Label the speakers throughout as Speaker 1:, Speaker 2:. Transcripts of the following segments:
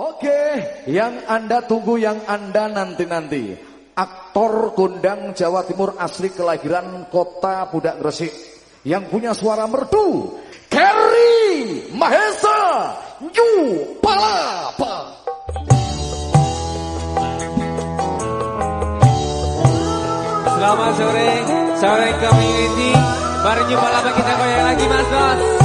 Speaker 1: Oke, yang Anda tunggu yang Anda nanti-nanti. Aktor kondang Jawa Timur asli kelahiran kota Budak Gresik. Yang punya suara merdu. Kerry Mahesa Yu Palapa.
Speaker 2: Selamat sore, sore kami ini. Baru jumpa lagi kita goyang lagi mas bos.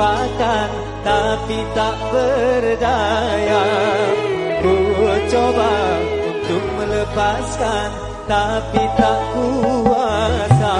Speaker 3: lupakan tapi tak berdaya. Ku coba untuk melepaskan tapi tak kuasa.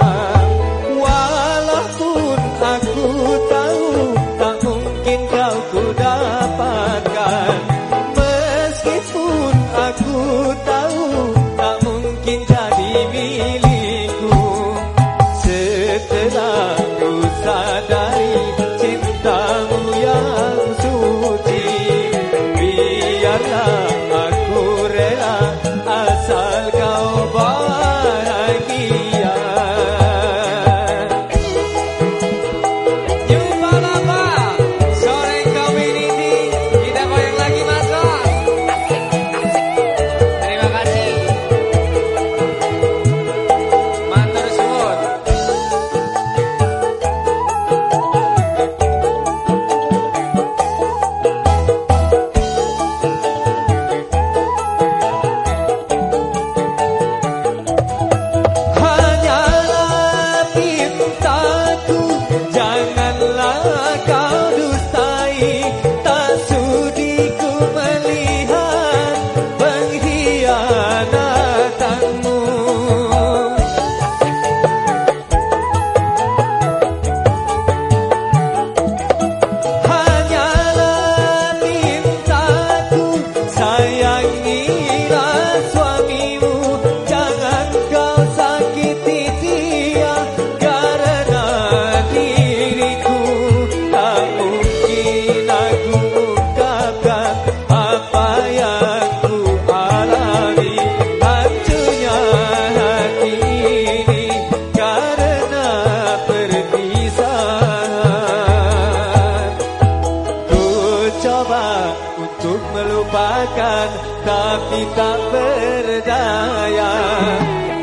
Speaker 3: untuk melupakan tapi tak berdaya.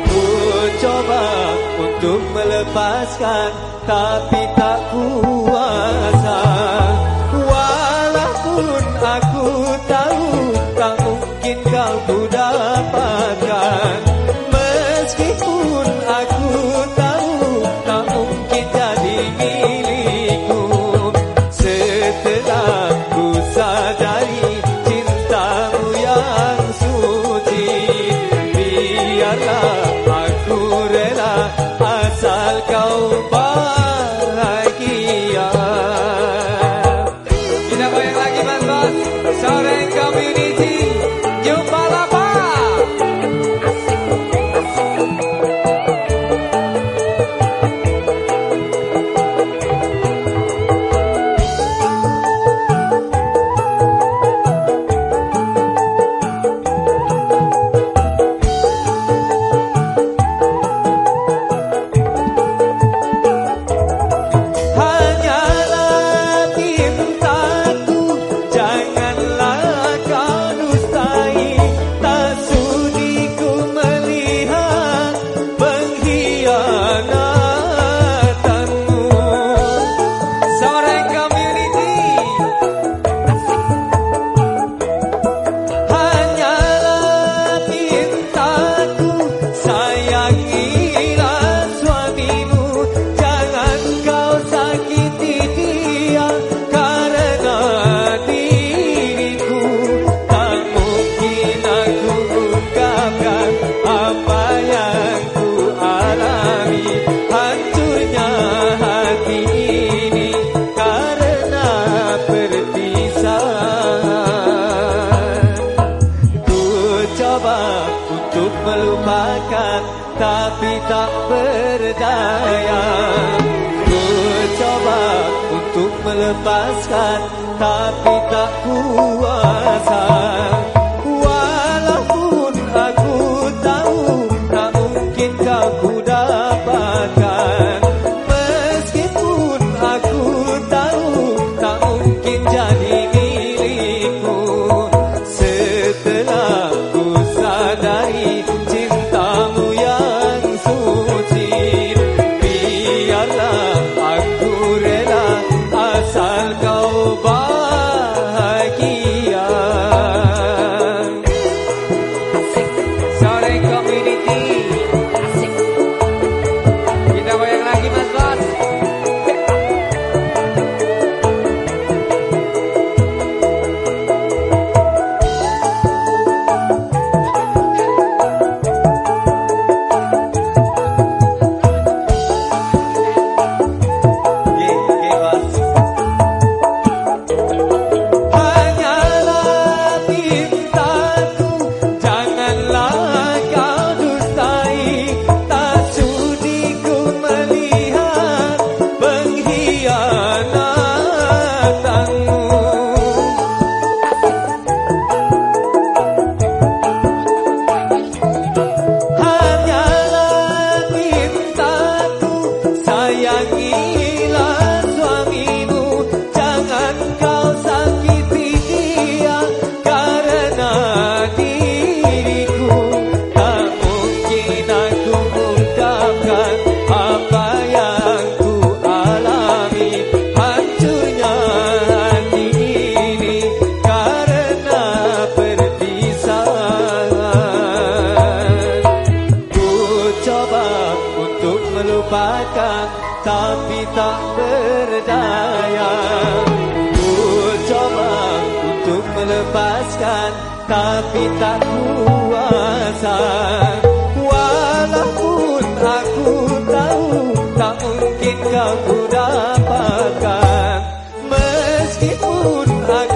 Speaker 3: Ku coba untuk melepaskan tapi tak kuat. tapi tak berdaya. Ku coba untuk melepaskan tapi tak kuasa. Berdaya. Ku coba untuk melepaskan tapi tak kuasa. Walaupun aku tahu tak mungkin kau ku dapatkan Meskipun aku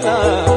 Speaker 3: Paraná.